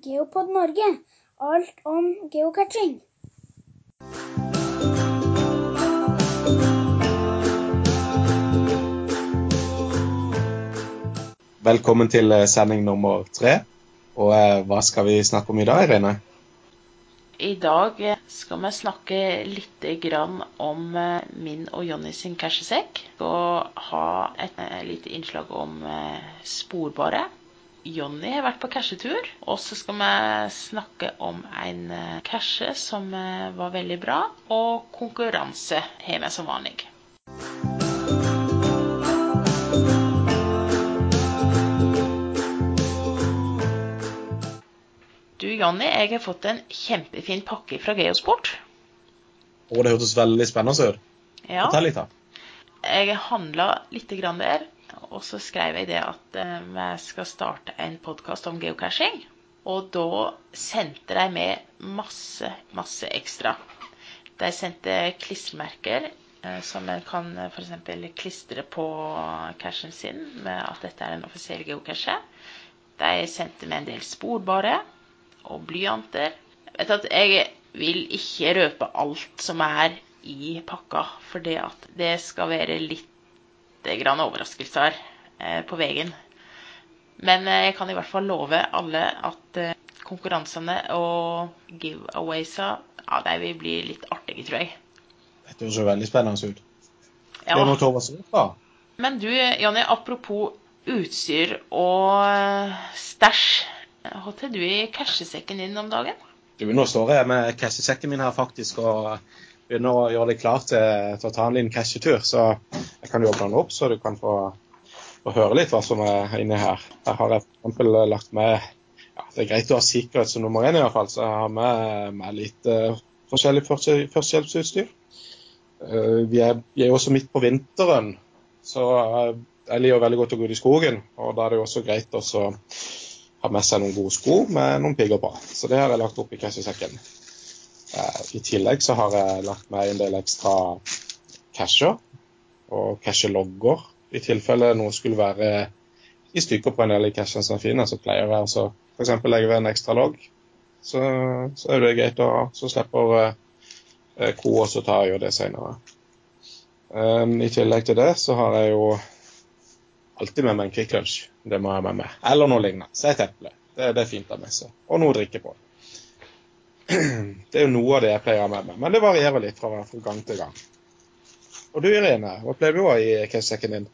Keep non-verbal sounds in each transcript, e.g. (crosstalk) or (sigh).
Geopod Norge. Alt om geocaching. Velkommen til eh, sending nummer tre. Og eh, hva skal vi snakke om i dag, Irene? I dag skal vi snakke litt grann om eh, min og Jonny sin cashesekk. Og ha et eh, lite innslag om eh, sporbare. Jonny har vært på cashetur. Og så skal vi snakke om en eh, cashe som eh, var veldig bra. Og konkurranse har vi som vanlig. Du, Jonny, jeg har fått en kjempefin pakke fra Geosport. Å, det hørtes veldig spennende ut. Ja. Fortell litt, da. Jeg handla litt grann der, og så skrev jeg det at eh, vi skal starte en podkast om geocaching. Og da sendte de med masse, masse ekstra. De sendte klistremerker eh, som en kan f.eks. klistre på cashen sin med at dette er en offisiell geocache. De sendte med en del sporbare og blyanter. Jeg vil ikke røpe alt som er i pakka, for det skal være litt grann overraskelser her på veien. Men eh, jeg kan i hvert fall love alle at eh, konkurransene og giveawaysa ja, de vil bli litt artige, tror jeg. Dette høres jo veldig spennende ut. Ja. Det er noe til oversett, da. Men du, Jonny, apropos utstyr og eh, stæsj. Hva har du i cashesekken din om dagen? Du, nå står jeg med cashesekken min her faktisk og begynner å gjøre det klart til, til å ta en liten cashetur. Så jeg kan jo åpne den opp, så du kan få, få høre litt hva som er inni her. Her har jeg f.eks. lagt med ja, Det er greit å ha sikkerhet som nummer én, i hvert fall, så jeg har med, med litt uh, forskjellig førstehjelpsutstyr. Uh, vi, er, vi er også midt på vinteren, så uh, jeg liker veldig godt å gå ut i skogen. Og da er det jo også greit å ha med seg noen gode sko med noen pigger på. Så det har jeg lagt opp i cashesekken. Eh, I tillegg så har jeg lagt meg en del ekstra casher og cashelogger. I tilfelle noe skulle være i stykker på en del av cashene som er fine, så pleier jeg altså f.eks. legge ved en ekstra logg. Så, så er det greit å ha. Så slipper eh, ko også ta og gjøre det senere. Um, I tillegg til det så har jeg jo alltid med meg en Kvikk Lunsj. Det må jeg ha med meg. Eller noe lignende. Se et eple. Det, det er fint å ha med seg. Og noe å drikke på. Det er jo noe av det jeg pleier med meg, men det varierer litt fra, gang til gang. Og du Irene, hva pleier du å ha i casesekken din?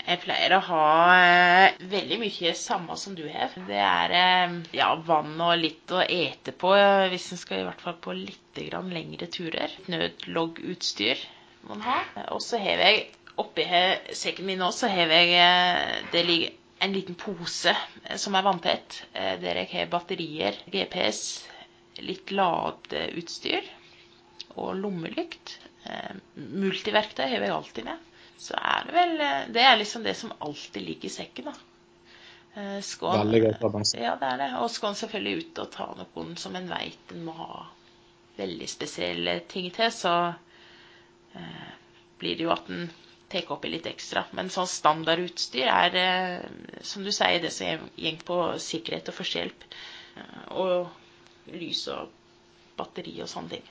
Jeg pleier å ha eh, veldig mye samme som du har. Det er eh, ja, vann og litt å ete på hvis en skal i hvert fall på litt lengre turer. Nødloggutstyr må en ha. Og så har jeg oppi sekken min nå, så har jeg eh, det ligger en liten pose eh, som er vanntett, eh, der jeg har batterier, GPS, litt ladeutstyr og lommelykt. Eh, multiverktøy har jeg alltid med. Så er det vel Det er liksom det som alltid ligger i sekken, da. Eh, Veldig godt ha. Ja, det er det. Og skal en selvfølgelig ut og ta noen som en veit en må ha veldig spesielle ting til, så eh, blir det jo at en tar oppi litt ekstra. Men sånn standardutstyr er, eh, som du sier, det som går på sikkerhet og førstehjelp. Eh, og lys og batteri og sånne ting.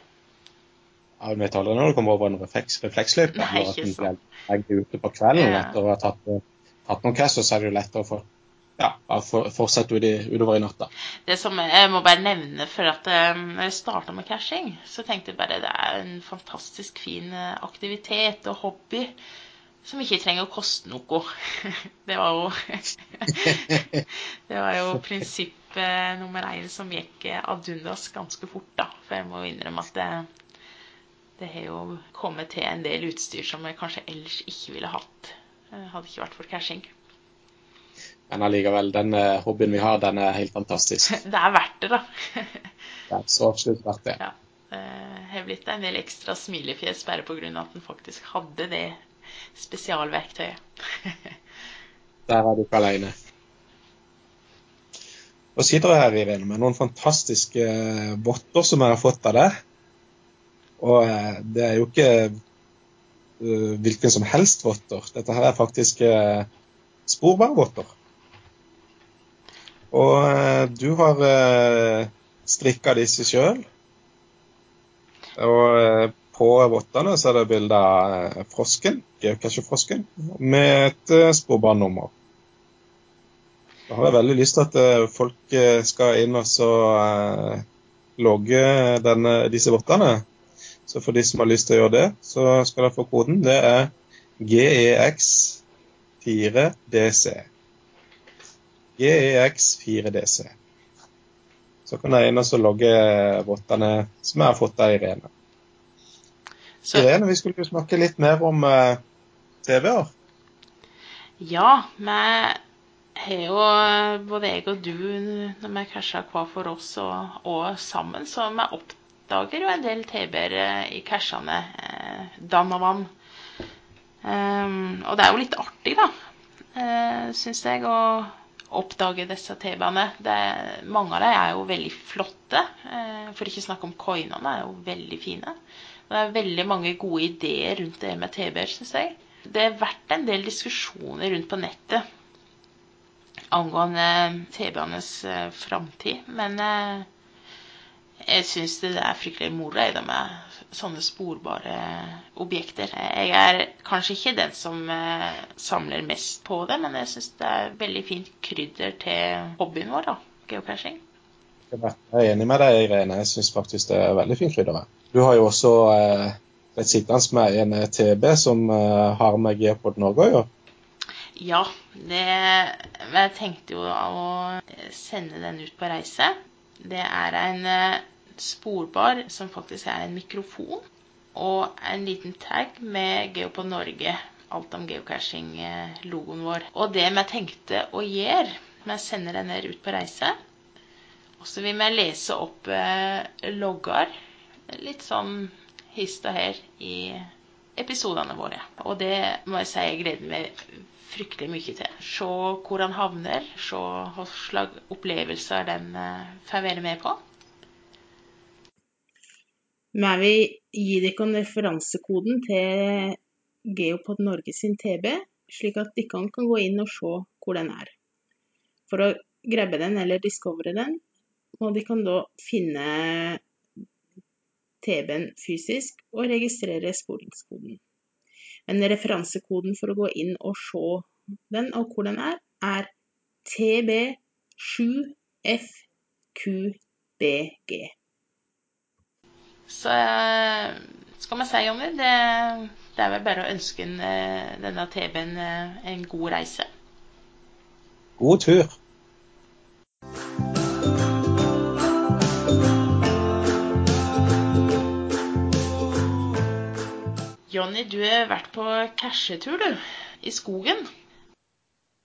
Ja, du vet aldri når du kommer over en refleks, refleksløype. Nei, ikke sant. legger ute på kvelden Ja. etter å ha tatt, tatt noen cash, så er det jo lettere å få ja, fortsette utover i natta. Det som Jeg må bare nevne, for at eh, når jeg starta med cashing, så tenkte jeg bare det er en fantastisk fin aktivitet og hobby som ikke trenger å koste noe. (laughs) Det var jo (laughs) Det var jo prinsipp eh, nummer én som gikk eh, ad undas ganske fort, da. For jeg må innrømme at det, det har jo kommet til en del utstyr som jeg kanskje ellers ikke ville hatt. eh, Hadde ikke vært for cashing. Men allikevel, den eh, hobbyen vi har, den er helt fantastisk. (laughs) Det er verdt det, da. Det er så absolutt verdt det. Ja. Det har blitt en del ekstra smilefjes bare pga. at den faktisk hadde det spesialverktøyet. (laughs) Der er du ikke alene. Og sitter du her Irene, med noen fantastiske eh, votter som jeg har fått av deg. Og eh, det er jo ikke eh, hvilken som helst votter. Dette her er faktisk eh, sporbærvotter. Og du har eh, strikka disse sjøl. Og på vottene så er det bilde av eh, frosken, geocachefrosken, med et sporbarnummer. Da har jeg veldig lyst til at eh, folk eh, skal inn og så eh, logge denne, disse vottene. Så for de som har lyst til å gjøre det, så skal dere få koden. Det er GEX4DC. GEX4DC. Så kan jeg inn og så logge vottene som jeg har fått av Irene. Irene, vi skulle jo snakke litt mer om uh, TV-er. ja, vi har jo både jeg og du når vi casher hver for oss og, og sammen, så vi oppdager jo en del TV-er eh, i cashene eh, Danavan. og vann. Ehm, og det er jo litt artig, da, uh, syns jeg, å oppdage disse TV-ene. Mange av dem er jo veldig flotte. eh, for ikke å snakke om coinene, er jo veldig fine. Det er veldig mange gode ideer rundt det med TB-er, syns jeg. Det har vært en del diskusjoner rundt på nettet angående TV-enes eh, framtid, men eh, jeg syns det er fryktelig moro da, med sånne sporbare objekter. Jeg er kanskje ikke den som eh, samler mest på det, men jeg syns det er veldig fint krydder til hobbyen vår, da, geocaching. Jeg er enig med deg, Irene. Jeg syns faktisk det er veldig fint krydder. Du har jo også eh, blitt sittende med en TB som eh, har med Geopod Norge å gjøre. Ja, det Jeg tenkte jo å sende den ut på reise. Det er en eh, sporbar som faktisk er en mikrofon, og en liten tag med Geopod Norge, alt om geocaching-logoen vår. Og det vi tenkte å gjøre Vi sender den her ut på reise. Og så vil vi lese opp eh, logger, litt sånn hist og her, i episodene våre. Og det må jeg si jeg gleder meg fryktelig mye til. Se hvor han havner, se slags opplevelser den eh, får være med på. Men jeg vil gi dere en referansekoden til Geopod Norge sin TB, slik at dere kan gå inn og se hvor den er. For å grabbe den eller discovere den, må dere da finne TB-en fysisk og registrere sporingskoden. Men referansekoden for å gå inn og se den og hvor den er, er TB7FQBG. Så eh, skal vi si, Jonny, det, det er vel bare å ønske en, eh, denne TV-en eh, en god reise. God tur. Jonny, du har vært på cashetur, du. I skogen.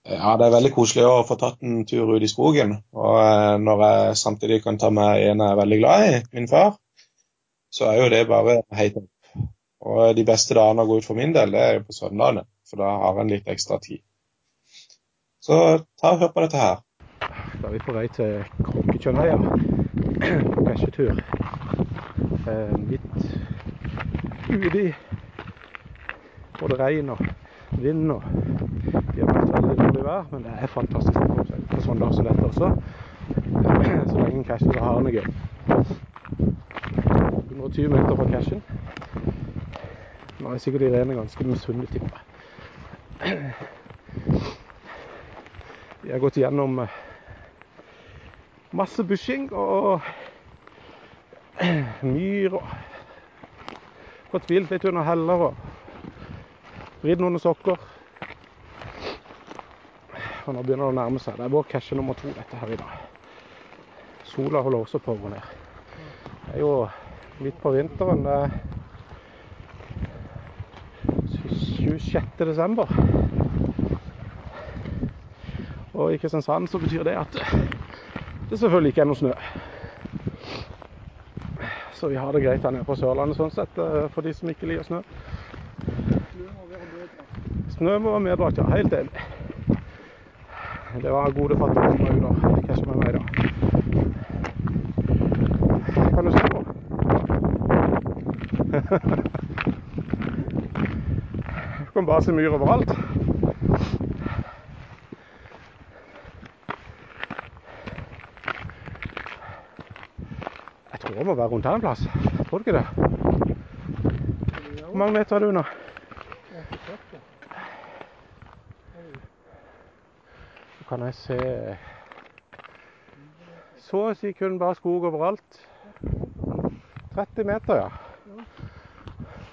Ja, det er veldig koselig å få tatt en tur ut i skogen. Og når jeg samtidig kan ta med en jeg er veldig glad i, min far, så er jo det bare helt opp. Og de beste dagene å gå ut for min del, det er jo på søndagene, for da har en litt ekstra tid. Så ta og hør på dette her. Da er vi på vei til Kråketjønnøya på cashetur. Eh, midt uti både regn og vind og Vi har vært veldig dårlig vær, men det er fantastisk på sånn dag som dette også. (clears throat) Så lenge en casher, så har en det gøy. 120 meter fra cashen. Nå er sikkert Irene ganske misunnelig, tipper jeg. Vi har gått gjennom eh, masse bushing og (clears throat) myr og fortvilt vilt litt under heller og vridd noen sokker. Og nå begynner det å nærme seg. Det er vår cashe nummer to dette her i dag. Sola holder også på å gå ned. Det er jo midt på vinteren. Det er 26. desember. Og i Kristiansand så betyr det at det selvfølgelig ikke er noe snø. Så vi har det greit her nede på Sørlandet sånn sett, eh, for de som ikke liker snø. Snø må være medbrakt, ja. Helt enig. Det var gode fattigdommer som var Kanskje med meg i Du kan bare se myr overalt. Jeg tror det må være rundt her en plass. Tror du ikke det? Hvor mange meter er du under? Så kan jeg se Så å si kun bare skog overalt. 30 meter, ja.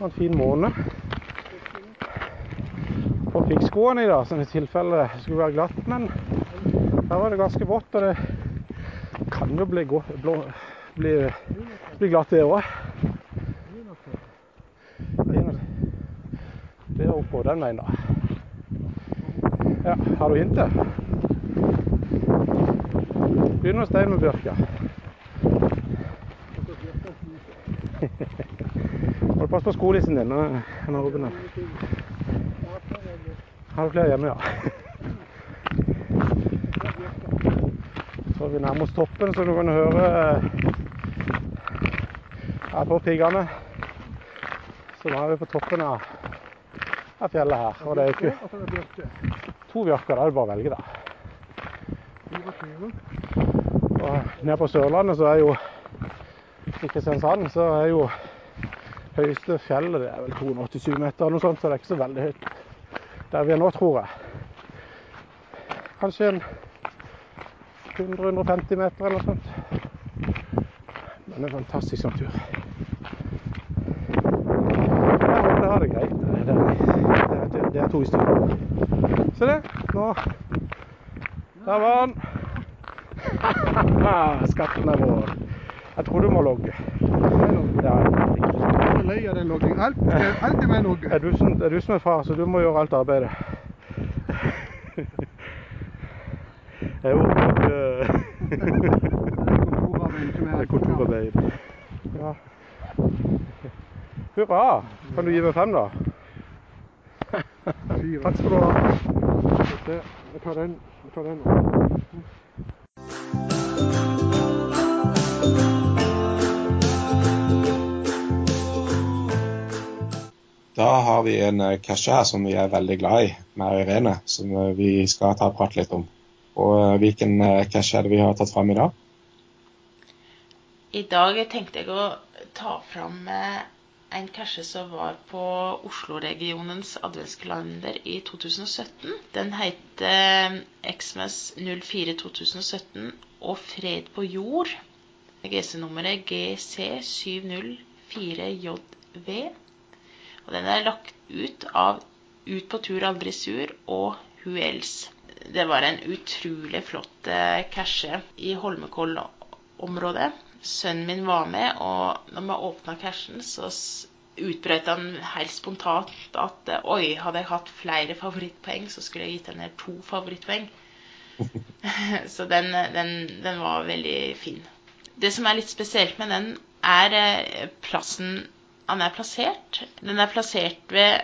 Var en fin måned. Og fikk skoene i dag, som i tilfelle skulle være glatt. Men her var det ganske vått, og det kan jo bli, gå, blå, bli, bli glatt, det òg. Det er oppå den veien, da. Ja, har du hintet? Begynner hos deg med bjørka. Passe på skolissen din den er åpen. Har du klær hjemme, ja? Så vi nærmer oss toppen, så du kan høre her på piggene. Så nå er vi på toppen av, fjellet her. Og det er ikke to bjørker, da er det bare å velge, da. Og nede på Sørlandet så er jo i Kristiansand så er jo høyeste fjellet det er vel 287 meter eller noe sånt, så det er ikke så veldig høyt der vi er nå, tror jeg. Kanskje en 100-150 meter eller noe sånt. Men er fantastisk natur. Jeg håper det har det greit. Det er, det er, det er to stykker. Se det. Nå Der var han. (laughs) Skatten er vår. Jeg tror du må logge. Ja, Er lei av den logging. Alt, (laughs) alt er med logge. er, er du som er far, så du må gjøre alt arbeidet. (laughs) Jeg er oppe og Kontorarbeid kontorarbeid. Ja. Hurra! Kan du gi meg fem, da? Takk skal du ha. Jeg tar den. Jeg tar den Da har vi en cashe her som vi er veldig glad i, med Irene, som eh, vi skal ta og prate litt om. Og eh, hvilken cashe er det vi har tatt fram i dag? I dag tenkte jeg å ta fram eh, en cashe som var på Oslo-regionens adventskalender i 2017. Den heter eh, Xmas 04 2017 og Fred på jord. GC-nummeret GC704JV. Og den er lagt ut av Ut på tur av sur og Huels. Det var en utrolig flott cashe cache i Holmenkollområdet. Sønnen min var med, og når vi åpna cashen, så utbrøt han helt spontant at eh, oi, hadde jeg hatt flere favorittpoeng, så skulle jeg gitt henne to favorittpoeng. (laughs) så den, den, den var veldig fin. Det som er litt spesielt med den, er eh, plassen han er plassert. Den er plassert ved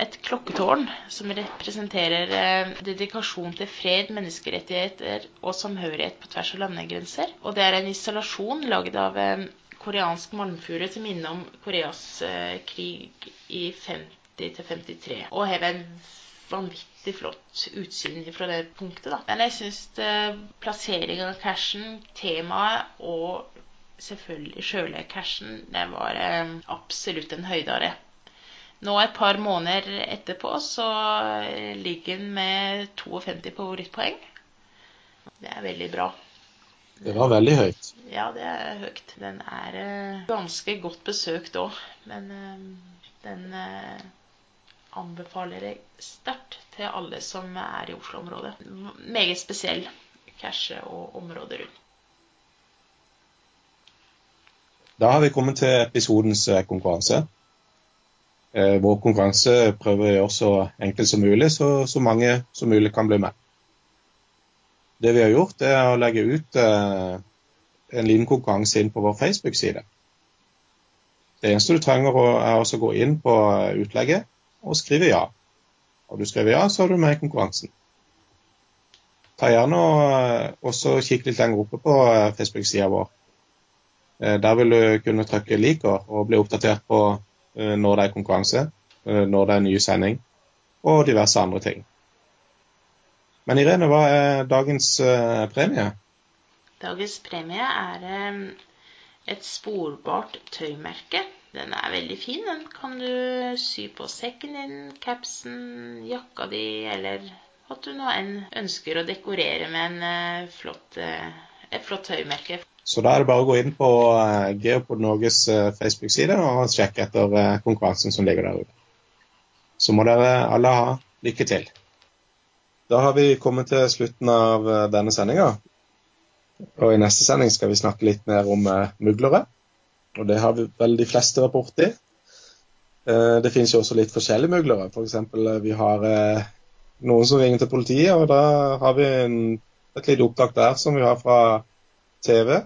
et klokketårn som representerer eh, dedikasjon til fred, menneskerettigheter og samhørighet på tvers av landegrenser. Og det er en installasjon laget av en koreansk malmfure til minne om Koreas eh, krig i 50-53. Og har en vanvittig flott utsyn fra det punktet. da. Men jeg syns plasseringa av cashen, temaet og selvfølgelig sjøle cashen, det var eh, absolutt en høydare. Nå et par måneder etterpå så eh, ligger den med 52 favorittpoeng. Det er veldig bra. Det var veldig høyt. Ja, det er høyt. Den er eh, ganske godt besøkt òg, men eh, den eh, anbefaler jeg sterkt til alle som er i Oslo-området. Meget spesiell cashe og området rundt. Da har vi kommet til episodens eh, konkurranse. Eh, Vår konkurranse prøver å gjøre så enkelt som mulig, så, så mange som mulig kan bli med. Det vi har gjort, er å legge ut eh, en liten konkurranse inn på vår Facebook-side. Det eneste du trenger, er å gå inn på utlegget og skrive ja. Og du skriver ja, så er du med i konkurransen. Ta gjerne og også kikk litt lenger oppe på Facebook-sida vår. Eh, Der vil du kunne trykke 'liker' og bli oppdatert på eh, når det er konkurranse, eh, når det er ny sending og diverse andre ting. Men Irene, hva er dagens premie? Dagens premie er et sporbart tøymerke. Den er veldig fin. Den kan du sy på sekken din, capsen, jakka di, eller at du nå enn ønsker å dekorere med en flott, et flott tøymerke. Så da er det bare å gå inn på uh, Geopod Norges eh, Facebook-side og sjekke etter eh, konkurransen som ligger der ute. Så må dere alle ha lykke til. Da har vi kommet til slutten av eh, denne sendinga. Og i neste sending skal vi snakke litt mer om eh, muglere. Og det har vi vel de fleste vært borti. Eh, det finnes jo også litt forskjellige muglere. F.eks. For vi har eh, noen som ringer til politiet, og da har vi en, et lite opptak der som vi har fra TV.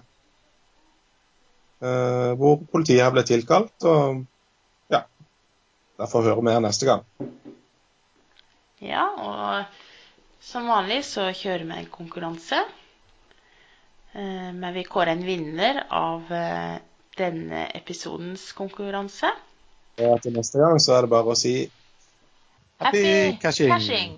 Eh, hvor politiet har blitt tilkalt. Og ja, Derfor får vi høre mer neste gang. Ja, og som vanlig så kjører vi en konkurranse. Eh, Men vi kårer en vinner av eh, denne episodens konkurranse. Og til neste gang så er det bare å si Happy caching! caching!